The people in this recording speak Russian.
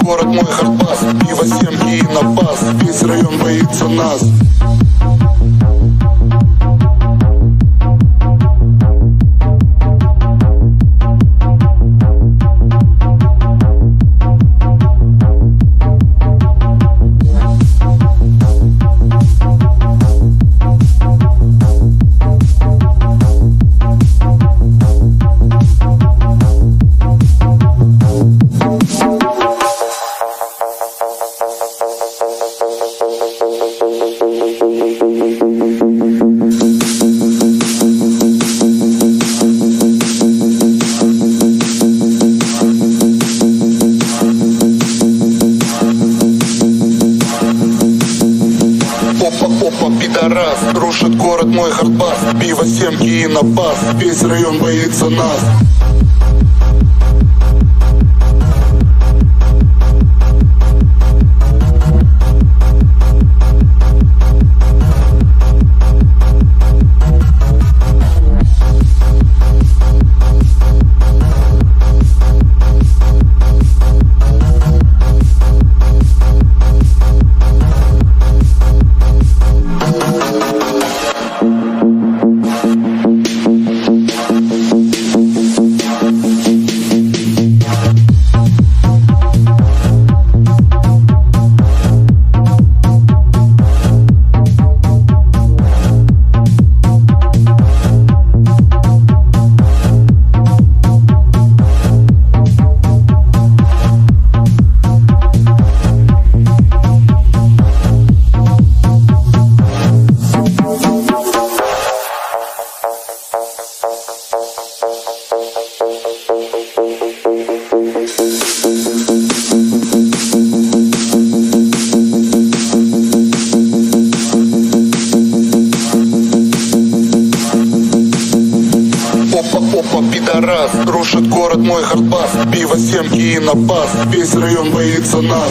Город мой хардбас Пиво, семки и напас Весь район боится нас Пидорас Рушит город мой хардбас. Пиво, семки и напас. Весь район боится нас пидорас Рушит город мой хардбас Пиво, семки и напас Весь район боится нас